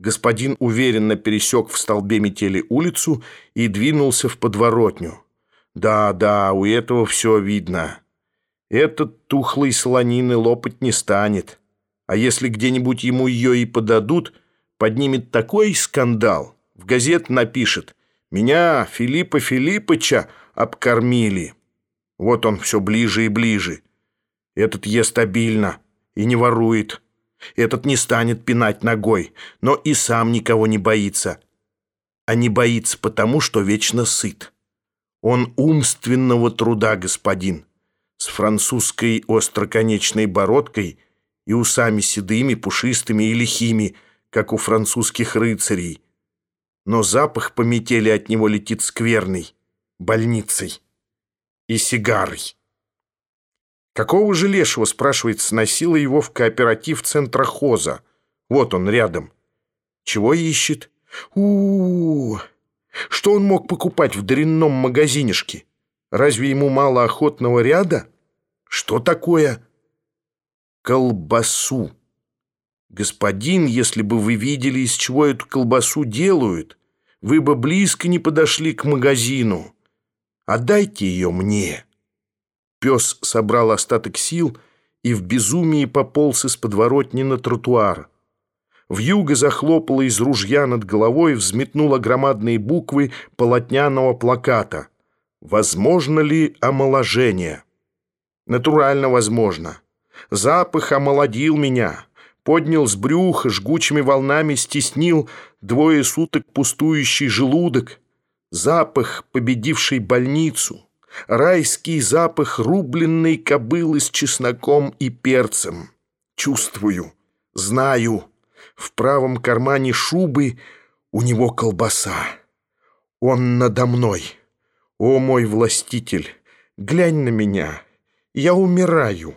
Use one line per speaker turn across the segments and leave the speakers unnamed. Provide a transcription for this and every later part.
Господин уверенно пересек в столбе метели улицу и двинулся в подворотню. Да, да, у этого все видно. Этот тухлый слонины лопать не станет. А если где-нибудь ему ее и подадут, поднимет такой скандал. В газет напишет «Меня, Филиппа Филиппыча, обкормили». Вот он все ближе и ближе. Этот ест обильно и не ворует. Этот не станет пинать ногой, но и сам никого не боится. А не боится потому, что вечно сыт. Он умственного труда господин, с французской остроконечной бородкой и усами седыми, пушистыми и лихими, как у французских рыцарей. Но запах по метели от него летит скверный, больницей и сигарой. Какого же лешего, спрашивает, сносила его в кооператив центра Хоза? Вот он рядом. Чего ищет? у, -у, -у. Что он мог покупать в дрянном магазинишке? Разве ему мало охотного ряда? Что такое? Колбасу. Господин, если бы вы видели, из чего эту колбасу делают, вы бы близко не подошли к магазину. Отдайте ее мне». Пес собрал остаток сил и в безумии пополз из подворотни на тротуар. Вьюга захлопала из ружья над головой, взметнула громадные буквы полотняного плаката. «Возможно ли омоложение?» «Натурально возможно. Запах омолодил меня» поднял с брюха, жгучими волнами стеснил двое суток пустующий желудок, запах, победивший больницу, райский запах рубленной кобылы с чесноком и перцем. Чувствую, знаю, в правом кармане шубы у него колбаса. Он надо мной. О, мой властитель, глянь на меня, я умираю.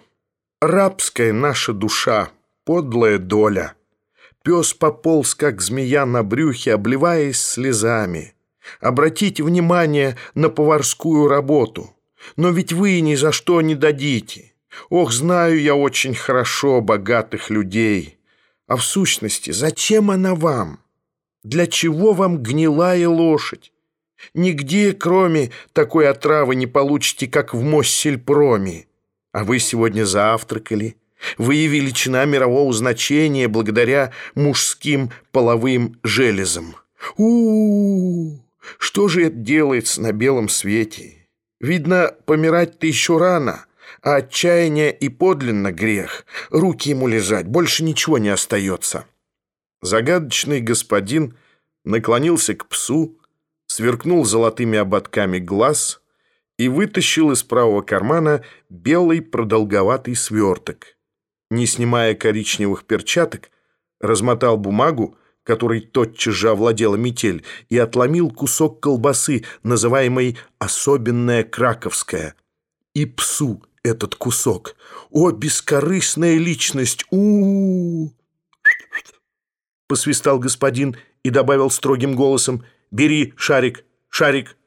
Рабская наша душа, подлая доля. Пес пополз, как змея на брюхе, обливаясь слезами. Обратите внимание на поварскую работу. Но ведь вы ни за что не дадите. Ох, знаю я очень хорошо богатых людей. А в сущности, зачем она вам? Для чего вам гнилая лошадь? Нигде, кроме такой отравы, не получите, как в Моссельпроме. А вы сегодня завтракали. Вы величина мирового значения благодаря мужским половым железам. У-у-у! Что же это делается на белом свете? Видно, помирать-то еще рано, а отчаяние и подлинно грех. Руки ему лежать, больше ничего не остается. Загадочный господин наклонился к псу, сверкнул золотыми ободками глаз и вытащил из правого кармана белый продолговатый сверток. Не снимая коричневых перчаток, размотал бумагу, которой тотчас же овладела метель, и отломил кусок колбасы, называемой «особенная краковская». И псу этот кусок. О, бескорыстная личность! у у, -у, -у Посвистал господин и добавил строгим голосом «Бери шарик, шарик».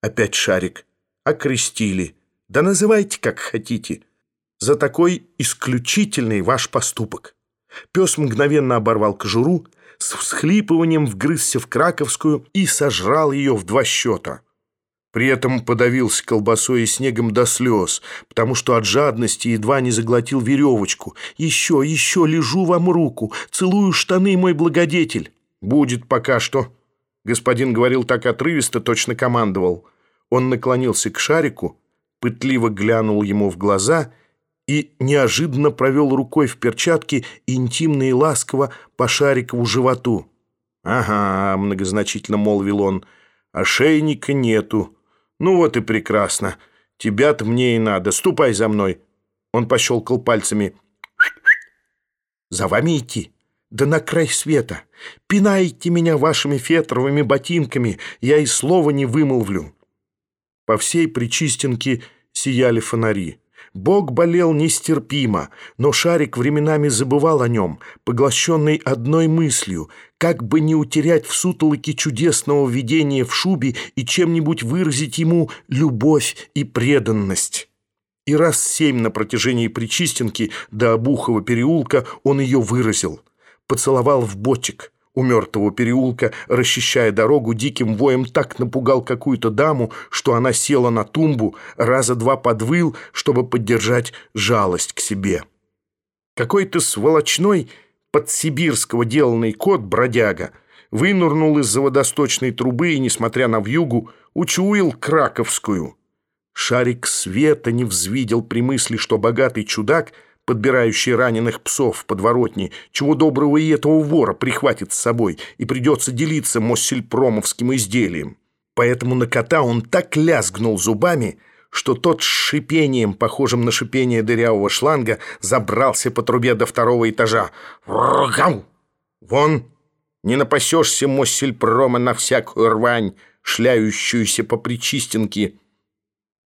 Опять шарик. Окрестили. Да называйте, как хотите. За такой исключительный ваш поступок. Пес мгновенно оборвал кожуру, с всхлипыванием вгрызся в краковскую и сожрал ее в два счета. При этом подавился колбасой и снегом до слез, потому что от жадности едва не заглотил веревочку. «Еще, еще, лежу вам руку, целую штаны, мой благодетель». «Будет пока что». Господин говорил так отрывисто, точно командовал. Он наклонился к шарику, пытливо глянул ему в глаза — и неожиданно провел рукой в перчатке интимно и ласково по Шарикову животу. «Ага», — многозначительно молвил он, — «ошейника нету. Ну вот и прекрасно. Тебя-то мне и надо. Ступай за мной». Он пощелкал пальцами. «За вами идти? Да на край света. Пинайте меня вашими фетровыми ботинками, я и слова не вымолвлю». По всей Причистенке сияли фонари. Бог болел нестерпимо, но Шарик временами забывал о нем, поглощенный одной мыслью, как бы не утерять в сутолоке чудесного видения в шубе и чем-нибудь выразить ему любовь и преданность. И раз семь на протяжении Причистенки до Обухова переулка он ее выразил. Поцеловал в ботик, у мертвого переулка, расчищая дорогу, диким воем так напугал какую-то даму, что она села на тумбу, раза два подвыл, чтобы поддержать жалость к себе. Какой-то сволочной подсибирского деланный кот-бродяга вынурнул из-за водосточной трубы и, несмотря на вьюгу, учуял краковскую. Шарик света не взвидел при мысли, что богатый чудак — подбирающий раненых псов в подворотне, чего доброго и этого вора прихватит с собой, и придется делиться моссельпромовским изделием. Поэтому на кота он так лязгнул зубами, что тот с шипением, похожим на шипение дырявого шланга, забрался по трубе до второго этажа. «Вон! Не напасешься моссельпрома на всякую рвань, шляющуюся по причистенке!»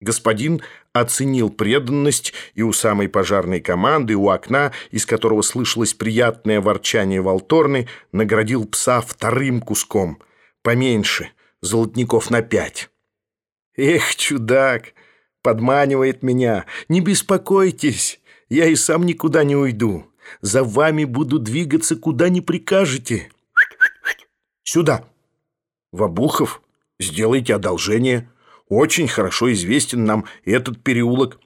Господин оценил преданность и у самой пожарной команды, и у окна, из которого слышалось приятное ворчание волторны, наградил пса вторым куском, поменьше, золотников на пять. «Эх, чудак, подманивает меня, не беспокойтесь, я и сам никуда не уйду, за вами буду двигаться, куда не прикажете. Сюда, Вабухов, сделайте одолжение». Очень хорошо известен нам этот переулок.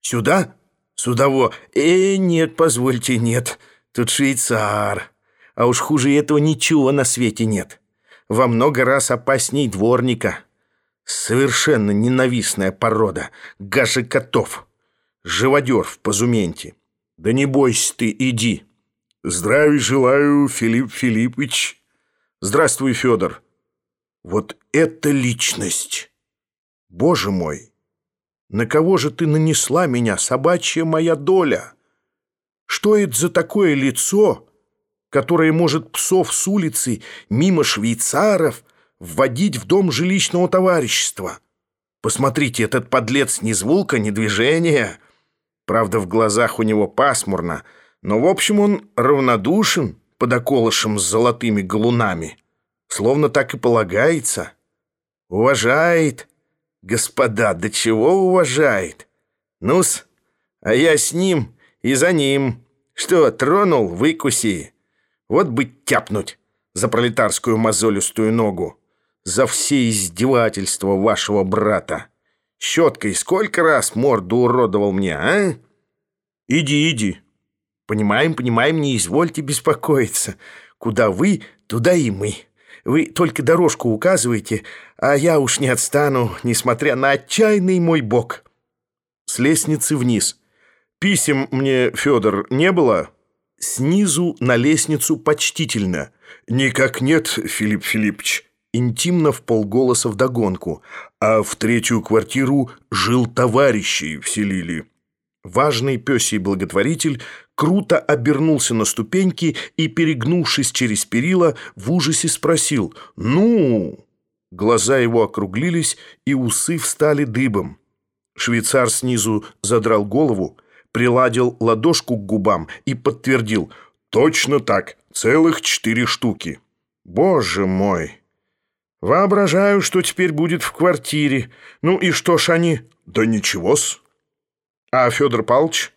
Сюда? Судово? Э, нет, позвольте, нет. Тут швейцар. А уж хуже этого ничего на свете нет. Во много раз опасней дворника. Совершенно ненавистная порода. Гажи котов. Живодер в позументе. Да не бойся ты, иди. Здравия желаю, Филипп Филиппович. Здравствуй, Федор. Вот это личность! Боже мой! На кого же ты нанесла меня, собачья моя доля? Что это за такое лицо, которое может псов с улицы мимо швейцаров вводить в дом жилищного товарищества? Посмотрите, этот подлец ни звука, ни движения. Правда, в глазах у него пасмурно, но, в общем, он равнодушен под околышем с золотыми галунами словно так и полагается. Уважает. Господа, до чего уважает? Ну-с, а я с ним и за ним. Что, тронул, выкуси. Вот бы тяпнуть за пролетарскую мозолистую ногу. За все издевательства вашего брата. Щеткой сколько раз морду уродовал мне, а? Иди, иди. Понимаем, понимаем, не извольте беспокоиться. Куда вы, туда и мы. Вы только дорожку указываете, а я уж не отстану, несмотря на отчаянный мой бог. С лестницы вниз. Писем мне, Федор, не было? Снизу на лестницу почтительно. Никак нет, Филипп Филиппович. Интимно в полголоса вдогонку. А в третью квартиру жил товарищей вселили. Важный пёсий благотворитель круто обернулся на ступеньки и, перегнувшись через перила, в ужасе спросил «Ну?». Глаза его округлились, и усы встали дыбом. Швейцар снизу задрал голову, приладил ладошку к губам и подтвердил «Точно так, целых четыре штуки». «Боже мой!» «Воображаю, что теперь будет в квартире. Ну и что ж они?» «Да ничего-с». «А Федор Павлович?»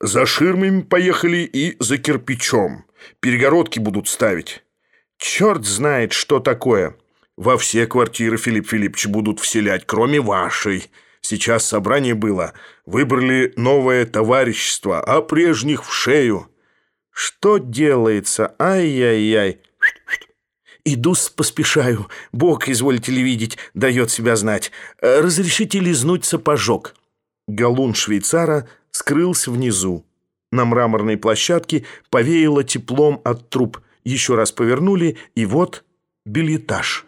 За ширмами поехали и за кирпичом. Перегородки будут ставить. Черт знает, что такое. Во все квартиры Филипп Филиппович будут вселять, кроме вашей. Сейчас собрание было. Выбрали новое товарищество, а прежних в шею. Что делается? Ай-яй-яй. Иду поспешаю. Бог, извольте ли видеть, дает себя знать. Разрешите лизнуть сапожок. Галун швейцара скрылся внизу. На мраморной площадке повеяло теплом от труб. Еще раз повернули, и вот билетаж.